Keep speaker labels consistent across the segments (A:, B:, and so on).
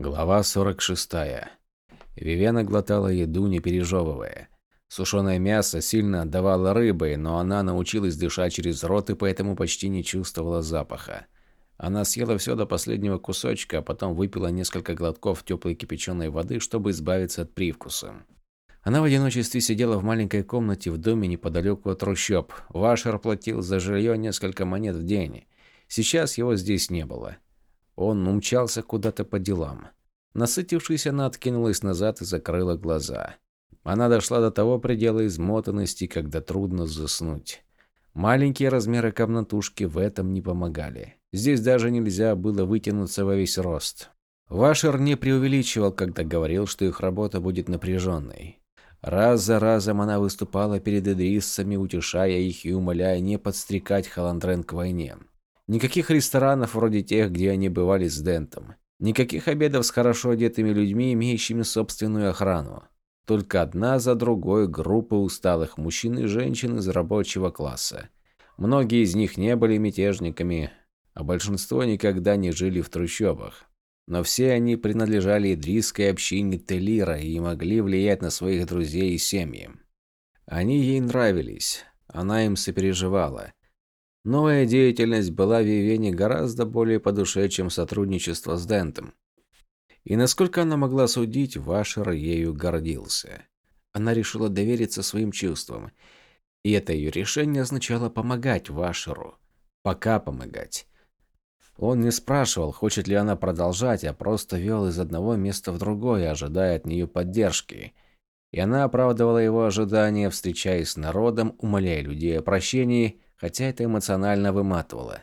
A: Глава 46. Вивена глотала еду, не пережевывая. Сушеное мясо сильно отдавало рыбой, но она научилась дышать через рот и поэтому почти не чувствовала запаха. Она съела все до последнего кусочка, а потом выпила несколько глотков теплой кипяченой воды, чтобы избавиться от привкуса. Она в одиночестве сидела в маленькой комнате в доме неподалеку от трущоб. Вашер платил за жилье несколько монет в день. Сейчас его здесь не было. Он умчался куда-то по делам. Насытившись, она откинулась назад и закрыла глаза. Она дошла до того предела измотанности, когда трудно заснуть. Маленькие размеры комнатушки в этом не помогали. Здесь даже нельзя было вытянуться во весь рост. Вашер не преувеличивал, когда говорил, что их работа будет напряженной. Раз за разом она выступала перед идриссами, утешая их и умоляя не подстрекать Халандрен к войне. Никаких ресторанов вроде тех, где они бывали с Дентом. Никаких обедов с хорошо одетыми людьми, имеющими собственную охрану. Только одна за другой группы усталых мужчин и женщин из рабочего класса. Многие из них не были мятежниками, а большинство никогда не жили в трущобах. Но все они принадлежали идрисской общине Телира и могли влиять на своих друзей и семьи. Они ей нравились, она им сопереживала. Новая деятельность была Вивене гораздо более по душе, чем сотрудничество с Дентом. И насколько она могла судить, Вашер ею гордился. Она решила довериться своим чувствам. И это ее решение означало помогать Вашеру. Пока помогать. Он не спрашивал, хочет ли она продолжать, а просто вел из одного места в другое, ожидая от нее поддержки. И она оправдывала его ожидания, встречаясь с народом, умоляя людей о прощении, хотя это эмоционально выматывало.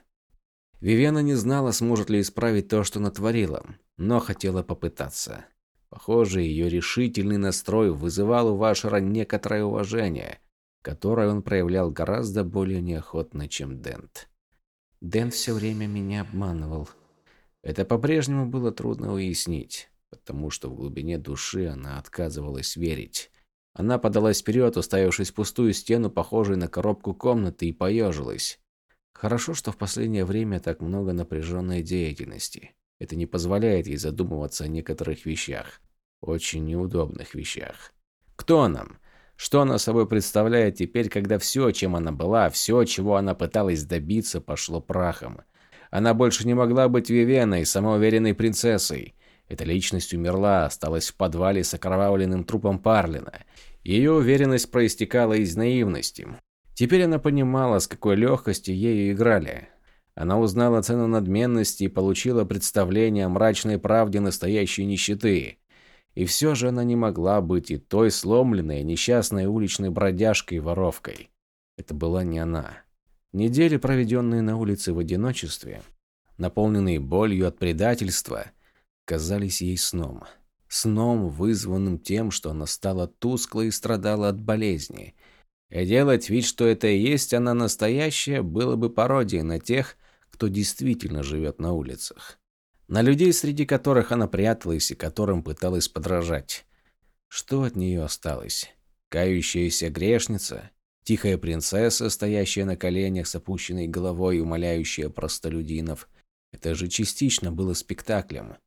A: Вивена не знала, сможет ли исправить то, что натворила, но хотела попытаться. Похоже, ее решительный настрой вызывал у Вашера некоторое уважение, которое он проявлял гораздо более неохотно, чем Дент. Дент все время меня обманывал. Это по-прежнему было трудно уяснить, потому что в глубине души она отказывалась верить. Она подалась вперед, уставившись в пустую стену, похожую на коробку комнаты, и поежилась. Хорошо, что в последнее время так много напряженной деятельности. Это не позволяет ей задумываться о некоторых вещах. Очень неудобных вещах. Кто она? Что она собой представляет теперь, когда все, чем она была, все, чего она пыталась добиться, пошло прахом? Она больше не могла быть Вивеной, самоуверенной принцессой. Эта личность умерла, осталась в подвале с окровавленным трупом Парлина. Ее уверенность проистекала из наивности. Теперь она понимала, с какой легкостью ею играли. Она узнала цену надменности и получила представление о мрачной правде настоящей нищеты. И все же она не могла быть и той сломленной, несчастной уличной бродяжкой и воровкой. Это была не она. Недели, проведенные на улице в одиночестве, наполненные болью от предательства, казались ей сном. Сном, вызванным тем, что она стала тусклой и страдала от болезни. И делать вид, что это и есть она настоящая, было бы пародией на тех, кто действительно живет на улицах. На людей, среди которых она пряталась и которым пыталась подражать. Что от нее осталось? Кающаяся грешница? Тихая принцесса, стоящая на коленях с опущенной головой и умоляющая простолюдинов? Это же частично было спектаклем.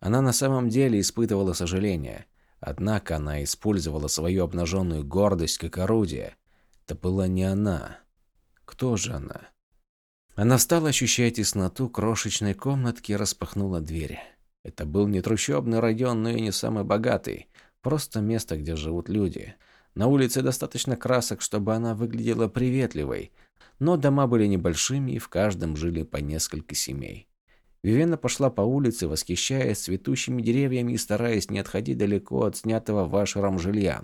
A: Она на самом деле испытывала сожаление. Однако она использовала свою обнаженную гордость как орудие. Это была не она. Кто же она? Она стала ощущать тесноту крошечной комнатки и распахнула дверь. Это был не трущобный район, но и не самый богатый. Просто место, где живут люди. На улице достаточно красок, чтобы она выглядела приветливой. Но дома были небольшими, и в каждом жили по несколько семей. Вивена пошла по улице, восхищаясь цветущими деревьями и стараясь не отходить далеко от снятого вашером жилья.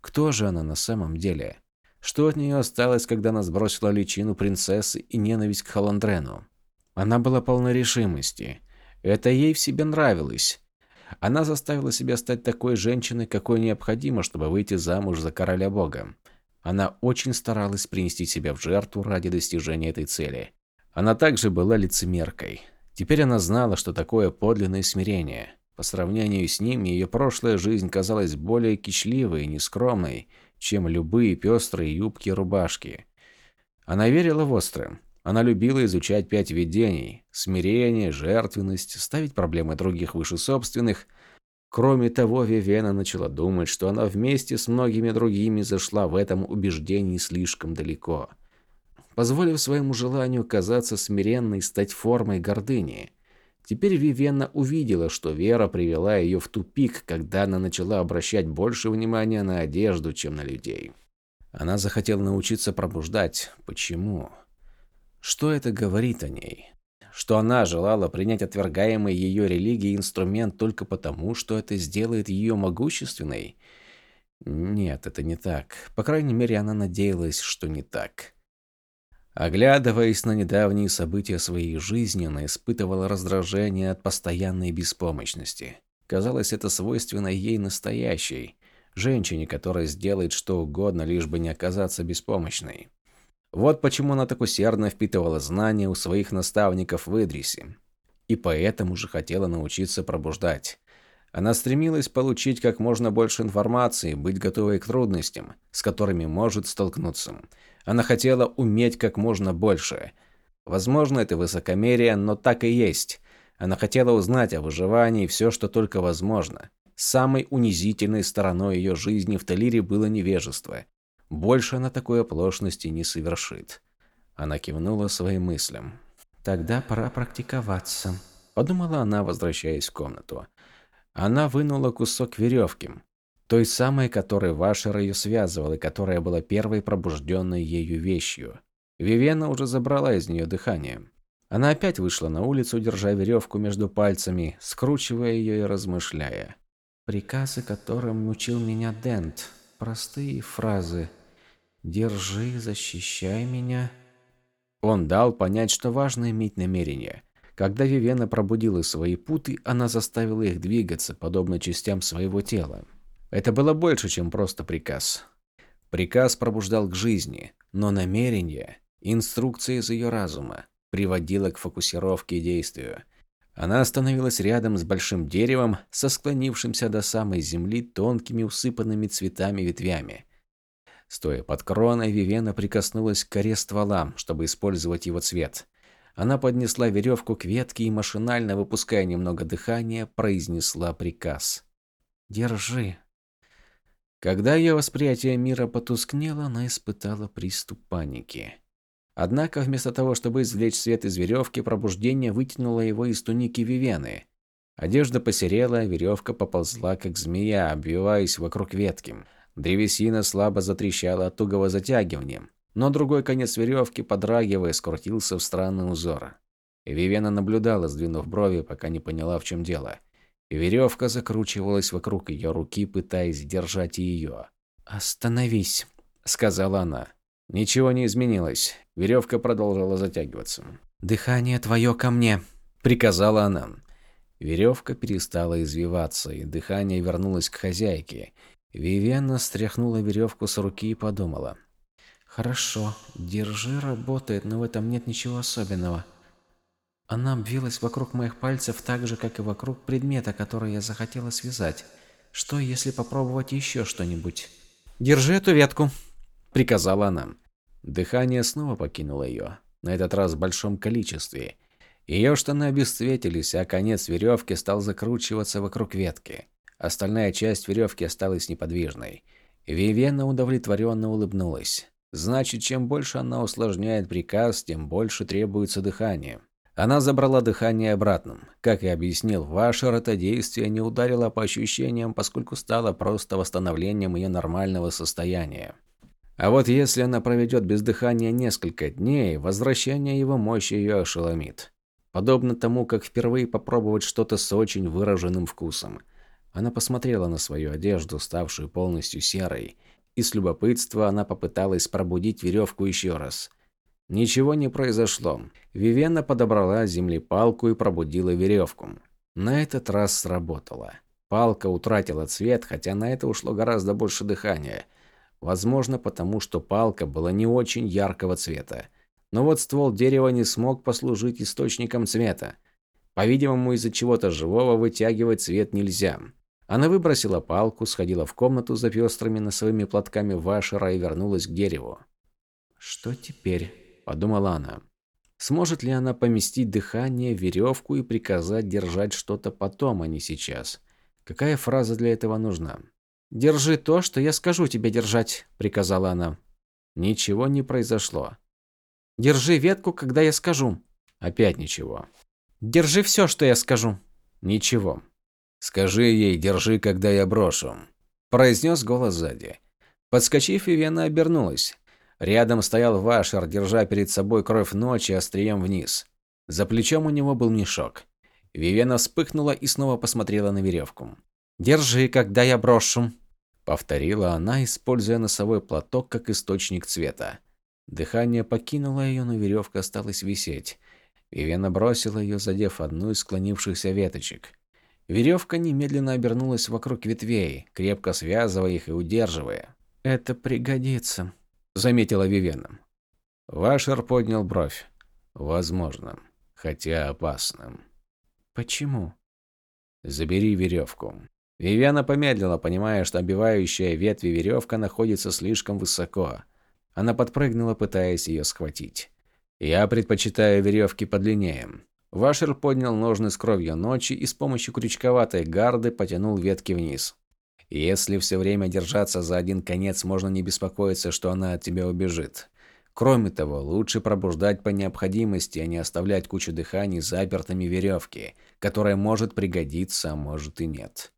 A: Кто же она на самом деле? Что от нее осталось, когда она сбросила личину принцессы и ненависть к Халандрену? Она была полна решимости. Это ей в себе нравилось. Она заставила себя стать такой женщиной, какой необходимо, чтобы выйти замуж за короля бога. Она очень старалась принести себя в жертву ради достижения этой цели. Она также была лицемеркой. Теперь она знала, что такое подлинное смирение. По сравнению с ним, ее прошлая жизнь казалась более кичливой и нескромной, чем любые пестрые юбки и рубашки. Она верила в острое. Она любила изучать пять видений – смирение, жертвенность, ставить проблемы других выше собственных. Кроме того, Вивена начала думать, что она вместе с многими другими зашла в этом убеждении слишком далеко. Позволив своему желанию казаться смиренной стать формой гордыни. Теперь Вивена увидела, что вера привела ее в тупик, когда она начала обращать больше внимания на одежду, чем на людей. Она захотела научиться пробуждать. Почему? Что это говорит о ней? Что она желала принять отвергаемый ее религией инструмент только потому, что это сделает ее могущественной? Нет, это не так. По крайней мере, она надеялась, что не так. Оглядываясь на недавние события своей жизни, она испытывала раздражение от постоянной беспомощности. Казалось, это свойственно ей настоящей, женщине, которая сделает что угодно, лишь бы не оказаться беспомощной. Вот почему она так усердно впитывала знания у своих наставников в Идрисе. И поэтому же хотела научиться пробуждать. Она стремилась получить как можно больше информации, быть готовой к трудностям, с которыми может столкнуться. Она хотела уметь как можно больше. Возможно, это высокомерие, но так и есть. Она хотела узнать о выживании все, что только возможно. Самой унизительной стороной ее жизни в Талире было невежество. Больше она такой оплошности не совершит. Она кивнула своим мыслям. «Тогда пора практиковаться», – подумала она, возвращаясь в комнату. Она вынула кусок веревки, той самой, которой Вашер ее связывал и которая была первой пробужденной ею вещью. Вивена уже забрала из нее дыхание. Она опять вышла на улицу, держа веревку между пальцами, скручивая ее и размышляя. «Приказы, которым учил меня Дент. Простые фразы. «Держи, защищай меня». Он дал понять, что важно иметь намерение. Когда Вивена пробудила свои путы, она заставила их двигаться, подобно частям своего тела. Это было больше, чем просто приказ. Приказ пробуждал к жизни, но намерение, инструкция из ее разума, приводила к фокусировке и действию. Она остановилась рядом с большим деревом, со склонившимся до самой земли тонкими усыпанными цветами ветвями. Стоя под кроной, Вивена прикоснулась к коре ствола, чтобы использовать его цвет. Она поднесла веревку к ветке и, машинально выпуская немного дыхания, произнесла приказ. «Держи». Когда ее восприятие мира потускнело, она испытала приступ паники. Однако, вместо того, чтобы извлечь свет из веревки, пробуждение вытянуло его из туники Вивены. Одежда посерела, веревка поползла, как змея, обвиваясь вокруг ветки. Древесина слабо затрещала от тугого затягивания, но другой конец веревки, подрагивая, скрутился в странный узор. Вивена наблюдала, сдвинув брови, пока не поняла, в чем дело. Веревка закручивалась вокруг ее руки, пытаясь держать ее. «Остановись», — сказала она. Ничего не изменилось. Веревка продолжала затягиваться. «Дыхание твое ко мне», — приказала она. Веревка перестала извиваться, и дыхание вернулось к хозяйке. Вивианна стряхнула веревку с руки и подумала. «Хорошо, держи, работает, но в этом нет ничего особенного. Она обвилась вокруг моих пальцев так же, как и вокруг предмета, который я захотела связать. Что, если попробовать еще что-нибудь?» «Держи эту ветку», — приказала она. Дыхание снова покинуло ее, на этот раз в большом количестве. Ее штаны обесцветились, а конец веревки стал закручиваться вокруг ветки. Остальная часть веревки осталась неподвижной. Вивена удовлетворенно улыбнулась. Значит, чем больше она усложняет приказ, тем больше требуется дыхание. Она забрала дыхание обратно. Как и объяснил Вашер, это действие не ударило по ощущениям, поскольку стало просто восстановлением ее нормального состояния. А вот если она проведет без дыхания несколько дней, возвращение его мощи ее ошеломит. Подобно тому, как впервые попробовать что-то с очень выраженным вкусом – она посмотрела на свою одежду, ставшую полностью серой, и с любопытства она попыталась пробудить веревку еще раз. Ничего не произошло. Вивена подобрала с земли палку и пробудила веревку. На этот раз сработало. Палка утратила цвет, хотя на это ушло гораздо больше дыхания. Возможно, потому что палка была не очень яркого цвета. Но вот ствол дерева не смог послужить источником цвета. По-видимому, из-за чего-то живого вытягивать цвет нельзя. Она выбросила палку, сходила в комнату за пестрыми носовыми платками Вашера и вернулась к дереву. «Что теперь?» – подумала она. Сможет ли она поместить дыхание веревку и приказать держать что-то потом, а не сейчас? Какая фраза для этого нужна? «Держи то, что я скажу тебе держать», – приказала она. Ничего не произошло. «Держи ветку, когда я скажу». Опять ничего. «Держи все, что я скажу». Ничего. «Скажи ей, держи, когда я брошу», – произнес голос сзади. Подскочив, Вивена обернулась. Рядом стоял Вашер, держа перед собой кровь ночи острием вниз. За плечом у него был мешок. Вивена вспыхнула и снова посмотрела на веревку. «Держи, когда я брошу», – повторила она, используя носовой платок как источник цвета. Дыхание покинуло ее, но веревка осталась висеть. Вивена бросила ее, задев одну из склонившихся веточек. Веревка немедленно обернулась вокруг ветвей, крепко связывая их и удерживая. «Это пригодится», заметила Вивена. Вашер поднял бровь. Возможно, хотя опасным. Почему? Забери веревку. Вивена помедлила, понимая, что обивающая ветви веревка находится слишком высоко. Она подпрыгнула, пытаясь ее схватить. Я предпочитаю веревки подлиннее. Вашер поднял ножны с кровью ночи и с помощью крючковатой гарды потянул ветки вниз. Если все время держаться за один конец, можно не беспокоиться, что она от тебя убежит. Кроме того, лучше пробуждать по необходимости, а не оставлять кучу дыханий запертыми веревки, которая может пригодиться, а может и нет.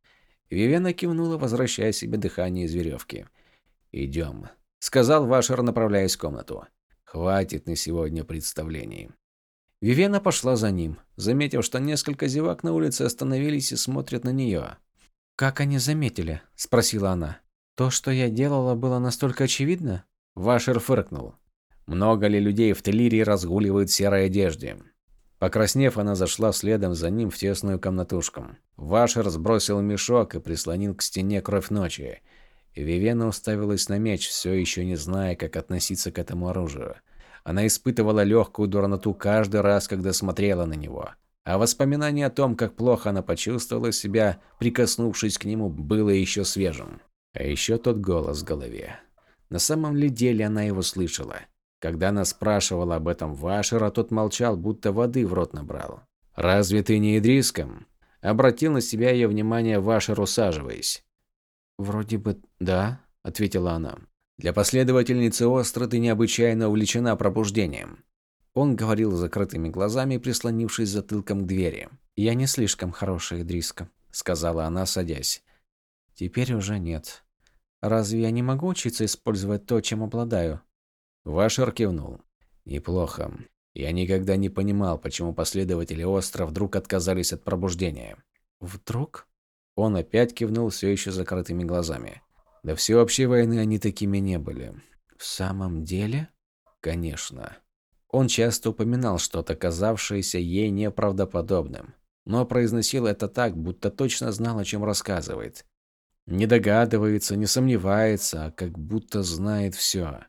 A: Вивена кивнула, возвращая себе дыхание из веревки. «Идем», — сказал Вашер, направляясь в комнату. «Хватит на сегодня представлений». Вивена пошла за ним, заметив, что несколько зевак на улице остановились и смотрят на нее. «Как они заметили?» – спросила она. «То, что я делала, было настолько очевидно?» Вашер фыркнул. «Много ли людей в Телирии разгуливают в серой одежде?» Покраснев, она зашла следом за ним в тесную комнатушку. Вашер сбросил мешок и прислонил к стене кровь ночи. Вивена уставилась на меч, все еще не зная, как относиться к этому оружию. Она испытывала легкую дурноту каждый раз, когда смотрела на него. А воспоминание о том, как плохо она почувствовала себя, прикоснувшись к нему, было еще свежим. А еще тот голос в голове. На самом ли деле она его слышала? Когда она спрашивала об этом Вашера, тот молчал, будто воды в рот набрал. «Разве ты не Идриском?» Обратил на себя ее внимание Вашер, усаживаясь. «Вроде бы да», — ответила она. «Для последовательницы Остра ты необычайно увлечена пробуждением. Он говорил закрытыми глазами, прислонившись затылком к двери. «Я не слишком хорошая Дриска», — сказала она, садясь. «Теперь уже нет. Разве я не могу учиться использовать то, чем обладаю?» Вашер кивнул. «Неплохо. Я никогда не понимал, почему последователи Остра вдруг отказались от пробуждения». «Вдруг?» Он опять кивнул все еще закрытыми глазами. До всеобщей войны они такими не были. «В самом деле?» «Конечно». Он часто упоминал что-то, казавшееся ей неправдоподобным, но произносил это так, будто точно знал, о чем рассказывает. Не догадывается, не сомневается, а как будто знает все.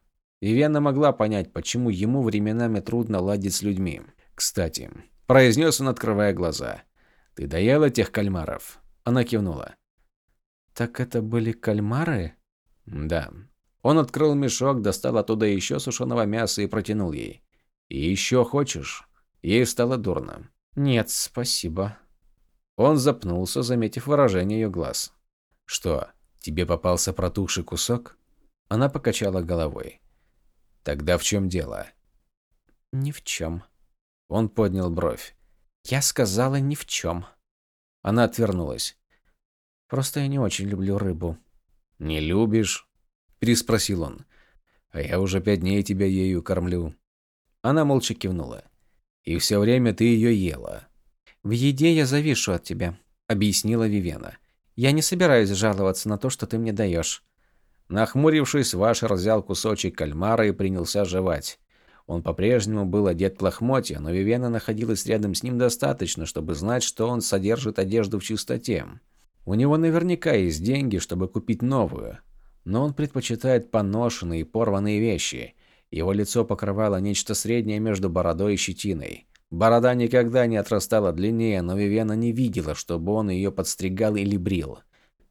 A: Вивена могла понять, почему ему временами трудно ладить с людьми. «Кстати», – произнес он, открывая глаза, – «ты доела тех кальмаров?» Она кивнула. «Так это были кальмары?» «Да». Он открыл мешок, достал оттуда еще сушеного мяса и протянул ей. «И еще хочешь?» Ей стало дурно. «Нет, спасибо». Он запнулся, заметив выражение ее глаз. «Что, тебе попался протухший кусок?» Она покачала головой. «Тогда в чем дело?» «Ни в чем». Он поднял бровь. «Я сказала ни в чем». Она отвернулась. «Просто я не очень люблю рыбу». «Не любишь?» Переспросил он. «А я уже пять дней тебя ею кормлю. Она молча кивнула. «И все время ты ее ела». «В еде я завишу от тебя», — объяснила Вивена. «Я не собираюсь жаловаться на то, что ты мне даешь». Нахмурившись, Вашер взял кусочек кальмара и принялся жевать. Он по-прежнему был одет в лохмотья, но Вивена находилась рядом с ним достаточно, чтобы знать, что он содержит одежду в чистоте. У него наверняка есть деньги, чтобы купить новую, но он предпочитает поношенные и порванные вещи, его лицо покрывало нечто среднее между бородой и щетиной. Борода никогда не отрастала длиннее, но Вивена не видела, чтобы он ее подстригал или брил.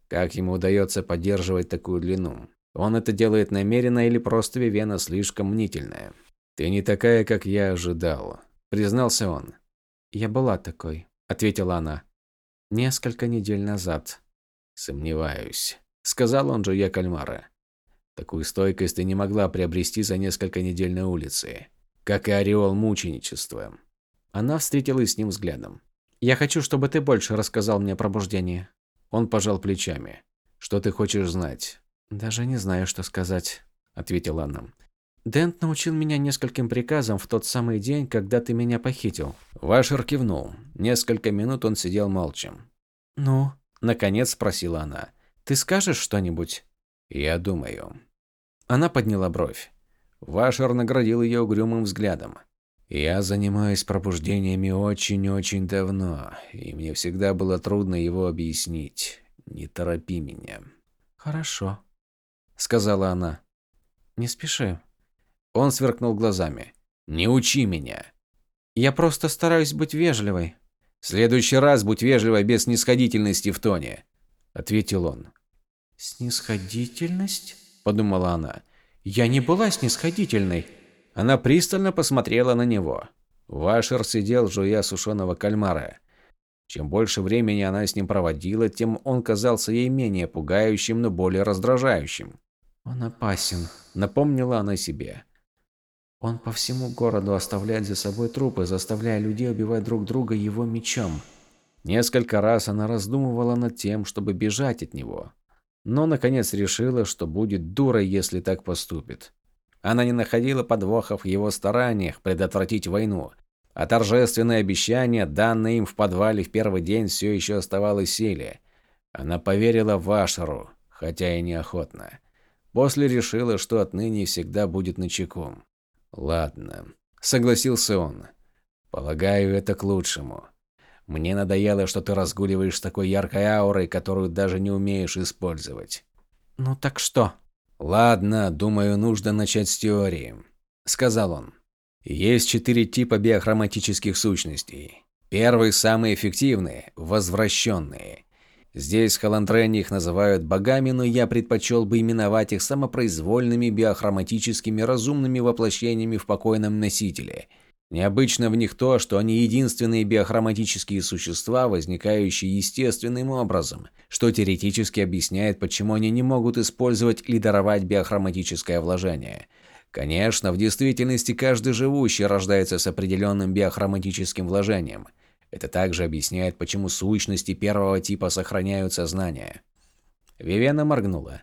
A: Как ему удается поддерживать такую длину? Он это делает намеренно или просто Вивена слишком мнительная? «Ты не такая, как я ожидал», – признался он. «Я была такой», – ответила она. «Несколько недель назад». «Сомневаюсь», – сказал он жуя кальмара. «Такую стойкость ты не могла приобрести за несколько недель на улице, как и ореол мученичества». Она встретилась с ним взглядом. «Я хочу, чтобы ты больше рассказал мне о пробуждении». Он пожал плечами. «Что ты хочешь знать?» «Даже не знаю, что сказать», – ответила она. «Дент научил меня нескольким приказам в тот самый день, когда ты меня похитил». Вашер кивнул. Несколько минут он сидел молча. «Ну?» – наконец спросила она. «Ты скажешь что-нибудь?» «Я думаю». Она подняла бровь. Вашер наградил ее угрюмым взглядом. Я занимаюсь пробуждениями очень-очень давно, и мне всегда было трудно его объяснить. Не торопи меня. Хорошо, сказала она. Не спеши. Он сверкнул глазами. Не учи меня. Я просто стараюсь быть вежливой. В следующий раз будь вежливой без снисходительности в тоне, ответил он. Снисходительность? Подумала она. Я не была снисходительной. Она пристально посмотрела на него. Вашер сидел, жуя сушеного кальмара. Чем больше времени она с ним проводила, тем он казался ей менее пугающим, но более раздражающим. «Он опасен», — напомнила она себе. «Он по всему городу оставляет за собой трупы, заставляя людей убивать друг друга его мечом». Несколько раз она раздумывала над тем, чтобы бежать от него, но наконец решила, что будет дурой, если так поступит. Она не находила подвохов в его стараниях предотвратить войну, а торжественное обещание, данное им в подвале в первый день, все еще оставалось силе. Она поверила в Ашеру, хотя и неохотно. После решила, что отныне всегда будет начеку. «Ладно», — согласился он. «Полагаю, это к лучшему. Мне надоело, что ты разгуливаешь с такой яркой аурой, которую даже не умеешь использовать». «Ну так что?» «Ладно, думаю, нужно начать с теории», – сказал он. Есть четыре типа биохроматических сущностей. Первый, самый эффективный – возвращенные. Здесь в Халандрене их называют богами, но я предпочел бы именовать их самопроизвольными биохроматическими разумными воплощениями в покойном носителе – Необычно в них то, что они единственные биохроматические существа, возникающие естественным образом, что теоретически объясняет, почему они не могут использовать или даровать биохроматическое вложение. Конечно, в действительности каждый живущий рождается с определенным биохроматическим вложением. Это также объясняет, почему сущности первого типа сохраняют сознание. Вивена моргнула.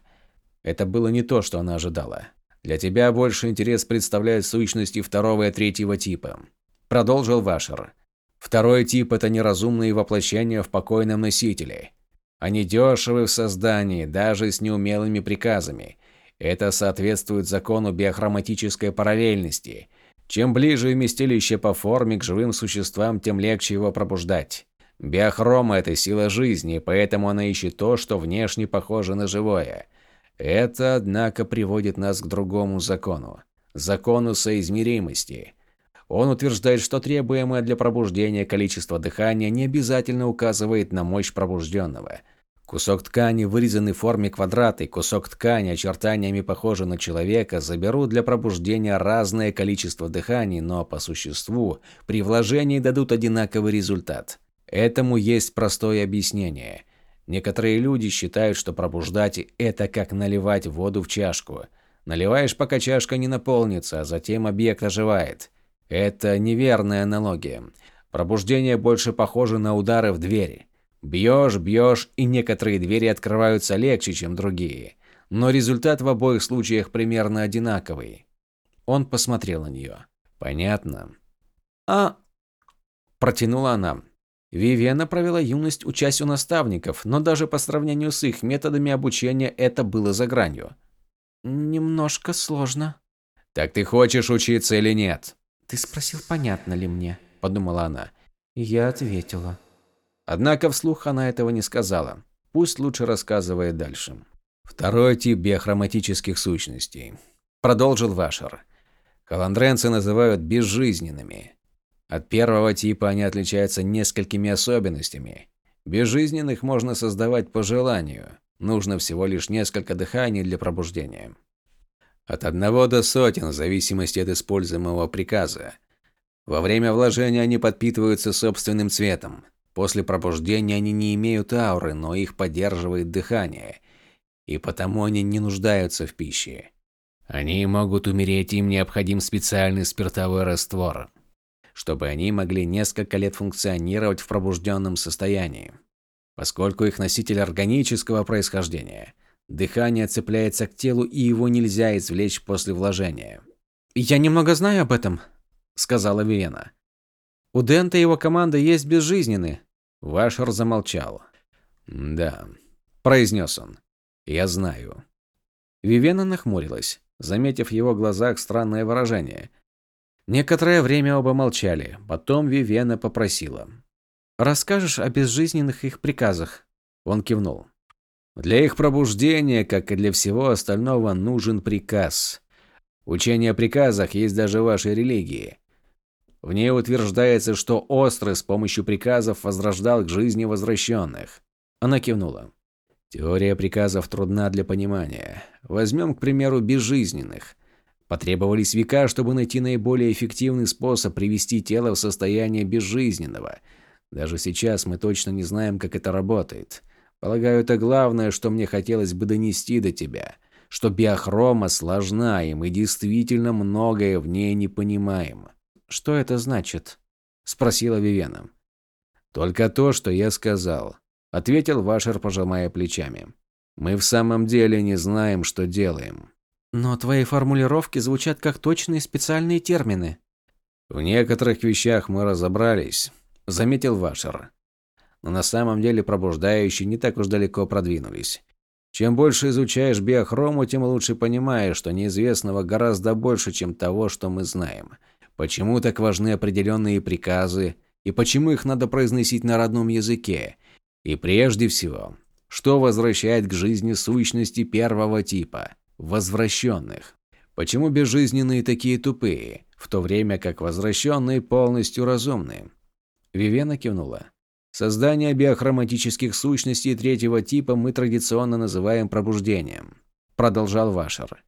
A: Это было не то, что она ожидала. Для тебя больше интерес представляют сущности второго и третьего типа. Продолжил Вашер. Второй тип – это неразумные воплощения в покойном носителе. Они дешевы в создании, даже с неумелыми приказами. Это соответствует закону биохроматической параллельности. Чем ближе вместилище по форме к живым существам, тем легче его пробуждать. Биохрома – это сила жизни, поэтому она ищет то, что внешне похоже на живое. Это, однако, приводит нас к другому закону. Закону соизмеримости. Он утверждает, что требуемое для пробуждения количество дыхания не обязательно указывает на мощь пробужденного. Кусок ткани, вырезанный в форме квадрата, и кусок ткани, очертаниями похожий на человека, заберут для пробуждения разное количество дыханий, но по существу при вложении дадут одинаковый результат. Этому есть простое объяснение – Некоторые люди считают, что пробуждать – это как наливать воду в чашку. Наливаешь, пока чашка не наполнится, а затем объект оживает. Это неверная аналогия. Пробуждение больше похоже на удары в двери. Бьешь, бьешь, и некоторые двери открываются легче, чем другие. Но результат в обоих случаях примерно одинаковый. Он посмотрел на нее. «Понятно». «А...» – протянула она. Вивиана провела юность, учась у наставников, но даже по сравнению с их методами обучения это было за гранью. «Немножко сложно». «Так ты хочешь учиться или нет?» «Ты спросил, понятно ли мне», – подумала она. Я ответила. Однако вслух она этого не сказала. Пусть лучше рассказывает дальше. Второй тип биохроматических сущностей. Продолжил Вашер. Каландренцы называют безжизненными. От первого типа они отличаются несколькими особенностями. Безжизненных можно создавать по желанию. Нужно всего лишь несколько дыханий для пробуждения. От одного до сотен, в зависимости от используемого приказа. Во время вложения они подпитываются собственным цветом. После пробуждения они не имеют ауры, но их поддерживает дыхание, и потому они не нуждаются в пище. Они могут умереть, им необходим специальный спиртовой раствор, чтобы они могли несколько лет функционировать в пробужденном состоянии. Поскольку их носитель органического происхождения, дыхание цепляется к телу и его нельзя извлечь после вложения.
B: «Я немного знаю об этом», — сказала Вивена. «У Дента и его команда есть безжизненные».
A: Вашер замолчал. «Да», — произнес он. «Я знаю».
B: Вивена нахмурилась, заметив в его глазах странное выражение. Некоторое время оба молчали, потом Вивена попросила. «Расскажешь о безжизненных их приказах?»
A: Он кивнул. «Для их пробуждения, как и для всего остального, нужен приказ. Учение о приказах есть даже в вашей религии. В ней утверждается, что Острый с помощью приказов возрождал к жизни возвращенных. Она кивнула. Теория приказов трудна для понимания. Возьмем, к примеру, безжизненных. Потребовались века, чтобы найти наиболее эффективный способ привести тело в состояние безжизненного. Даже сейчас мы точно не знаем, как это работает. Полагаю, это главное, что мне хотелось бы донести до тебя что биохрома сложна, и мы действительно многое в ней не понимаем.
B: «Что это значит?» – спросила Вивена.
A: «Только то, что я сказал», – ответил Вашер, пожимая плечами. «Мы в самом деле не знаем, что делаем».
B: «Но твои формулировки звучат как точные специальные термины».
A: «В некоторых вещах мы разобрались», – заметил Вашер. «Но на самом деле пробуждающие не так уж далеко продвинулись. Чем больше изучаешь биохрому, тем лучше понимаешь, что неизвестного гораздо больше, чем того, что мы знаем. Почему так важны определенные приказы, и почему их надо произносить на родном языке. И прежде всего, что возвращает к жизни сущности первого типа – возвращенных. Почему безжизненные такие тупые, в то время как возвращенные полностью разумные? Вивена кивнула. Создание биохроматических сущностей третьего типа мы традиционно называем пробуждением, продолжал Вашер.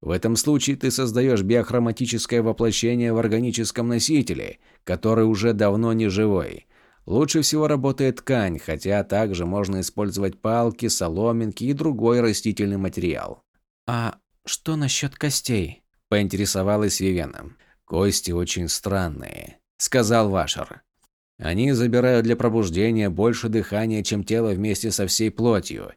A: В этом случае ты создаешь биохроматическое воплощение в органическом носителе, который уже давно не живой. Лучше всего работает ткань, хотя также можно использовать палки, соломинки и другой растительный материал.
B: А что насчет костей?
A: поинтересовалась Вивена. Кости очень странные, сказал Вашер. Они забирают для пробуждения больше дыхания, чем тело вместе со всей плотью.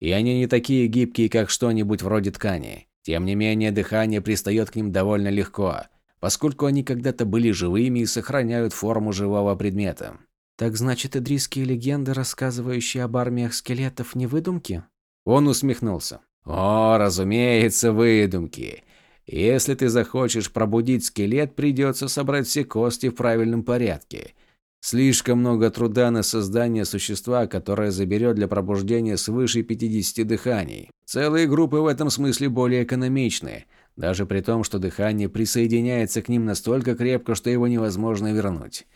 A: И они не такие гибкие, как что-нибудь вроде ткани. Тем не менее, дыхание пристает к ним довольно легко, поскольку они когда-то были живыми и сохраняют форму живого предмета.
B: Так значит, идрийские легенды, рассказывающие об армиях скелетов, не выдумки?
A: Он усмехнулся. О, разумеется, выдумки. Если ты захочешь пробудить скелет, придется собрать все кости в правильном порядке – Слишком много труда на создание существа, которое заберет для пробуждения свыше 50 дыханий. Целые группы в этом смысле более экономичны, даже при том, что дыхание присоединяется к ним настолько крепко, что его невозможно вернуть.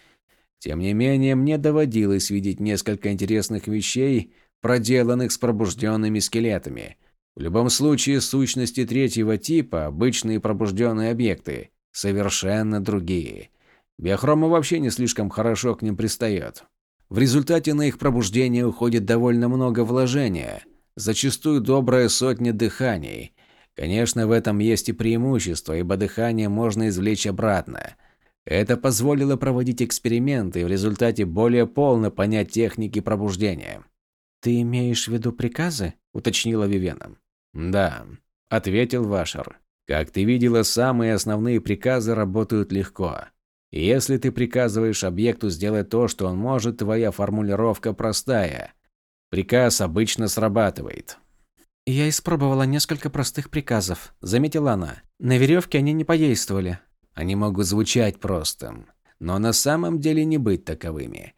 A: Тем не менее, мне доводилось видеть несколько интересных вещей, проделанных с пробужденными скелетами. В любом случае, сущности третьего типа, обычные пробужденные объекты, совершенно другие – Биохрома вообще не слишком хорошо к ним пристает. В результате на их пробуждение уходит довольно много вложения, зачастую добрая сотня дыханий. Конечно, в этом есть и преимущество, ибо дыхание можно извлечь обратно. Это позволило проводить эксперименты и в результате более полно понять техники пробуждения.
B: «Ты имеешь в виду приказы?» – уточнила Вивена.
A: «Да», – ответил Вашер. «Как ты видела, самые основные приказы работают легко. Если ты приказываешь объекту сделать то, что он может, твоя формулировка простая. Приказ обычно срабатывает.
B: «Я испробовала несколько простых приказов», – заметила она. «На веревке они не подействовали».
A: Они могут звучать простым, но на самом деле не быть таковыми.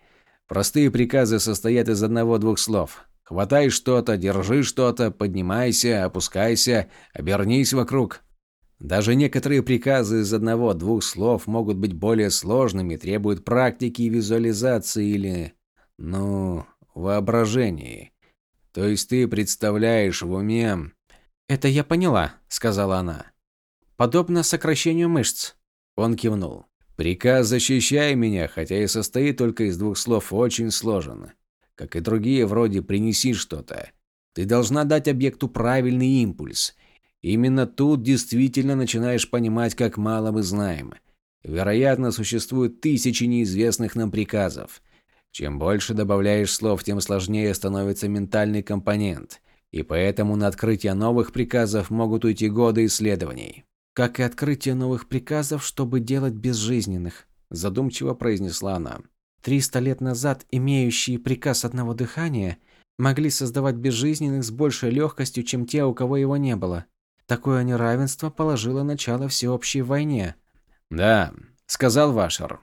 A: Простые приказы состоят из одного-двух слов. Хватай что-то, держи что-то, поднимайся, опускайся, обернись вокруг. Даже некоторые приказы из одного-двух слов могут быть более сложными, требуют практики и визуализации или, ну, воображения. То есть ты представляешь в уме...
B: «Это я поняла», — сказала она. «Подобно сокращению мышц».
A: Он кивнул. Приказ «защищай меня», хотя и состоит только из двух слов, очень сложен. Как и другие, вроде «принеси что-то». Ты должна дать объекту правильный импульс. Именно тут действительно начинаешь понимать, как мало мы знаем. Вероятно, существуют тысячи неизвестных нам приказов. Чем больше добавляешь слов, тем сложнее становится ментальный компонент. И поэтому на открытие новых приказов могут уйти годы исследований.
B: «Как и открытие новых приказов, чтобы делать безжизненных», – задумчиво произнесла она. «Триста лет назад имеющие приказ одного дыхания могли создавать безжизненных с большей легкостью, чем те, у кого его не было. Такое неравенство положило начало всеобщей войне».
A: «Да», – сказал Вашер.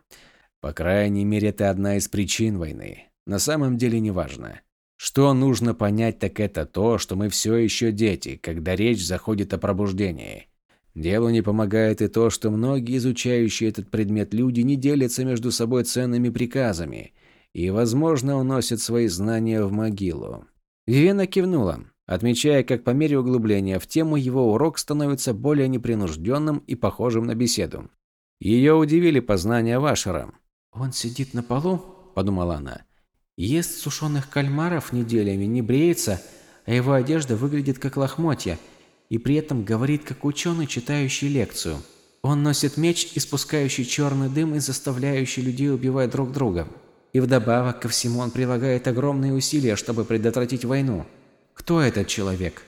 A: «По крайней мере, это одна из причин войны. На самом деле неважно. Что нужно понять, так это то, что мы все еще дети, когда речь заходит о пробуждении. Делу не помогает и то, что многие изучающие этот предмет люди не делятся между собой ценными приказами и, возможно, уносят свои знания в могилу.
B: Вивена кивнула, отмечая, как по мере углубления в тему его урок становится более непринужденным и похожим на беседу. Ее удивили познания Вашера. «Он сидит на полу», – подумала она, – «ест сушеных кальмаров неделями, не бреется, а его одежда выглядит как лохмотья – и при этом говорит как ученый, читающий лекцию. Он носит меч, испускающий черный дым и заставляющий людей убивать друг друга. И вдобавок ко всему он прилагает огромные усилия, чтобы предотвратить войну. Кто этот человек?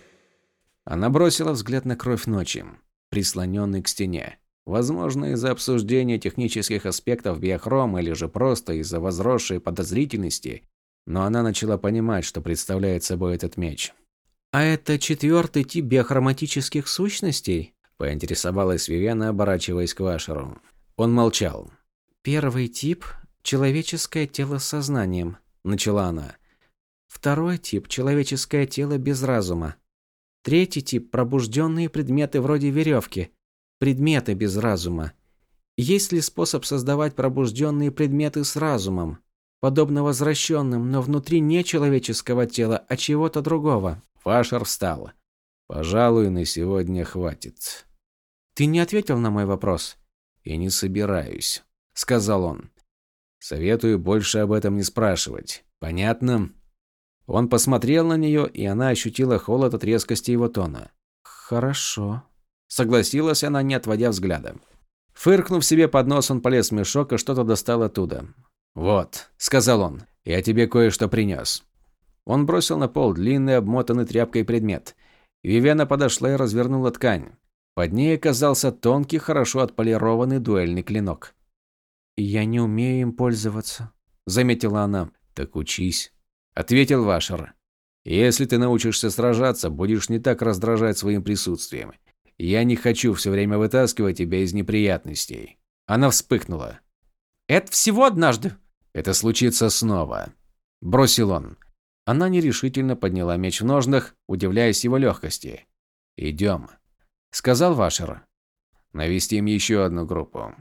A: Она бросила взгляд на кровь ночи, прислоненный к стене. Возможно, из-за обсуждения технических аспектов биохрома или же просто из-за возросшей подозрительности, но она начала понимать, что представляет собой этот меч.
B: «А это четвертый тип биохроматических сущностей?» – поинтересовалась Вивена, оборачиваясь к Вашеру.
A: Он молчал.
B: «Первый тип – человеческое тело с сознанием», – начала она. «Второй тип – человеческое тело без разума. Третий тип – пробужденные предметы вроде веревки, предметы без разума. Есть ли способ создавать пробужденные предметы с разумом, подобно возвращенным, но внутри не человеческого тела, а чего-то другого?»
A: Фашер встал. «Пожалуй, на сегодня хватит».
B: «Ты не ответил на мой вопрос?»
A: «И не собираюсь», — сказал он. «Советую больше об этом не спрашивать. Понятно?» Он посмотрел на нее, и она ощутила холод от резкости его тона.
B: «Хорошо», —
A: согласилась она, не отводя взгляда. Фыркнув себе под нос, он полез в мешок и что-то достал оттуда. «Вот», — сказал он, — «я тебе кое-что принес». Он бросил на пол длинный, обмотанный тряпкой предмет. Вивена подошла и развернула ткань. Под ней оказался тонкий, хорошо отполированный дуэльный клинок.
B: «Я не умею им пользоваться», – заметила она.
A: «Так учись», – ответил Вашер. «Если ты научишься сражаться, будешь не так раздражать своим присутствием. Я не хочу все время вытаскивать тебя из неприятностей». Она вспыхнула.
B: «Это всего однажды».
A: «Это случится снова», – бросил он. Она нерешительно подняла меч в ножнах, удивляясь его легкости. «Идем», – сказал Вашер. «Навестим еще одну группу».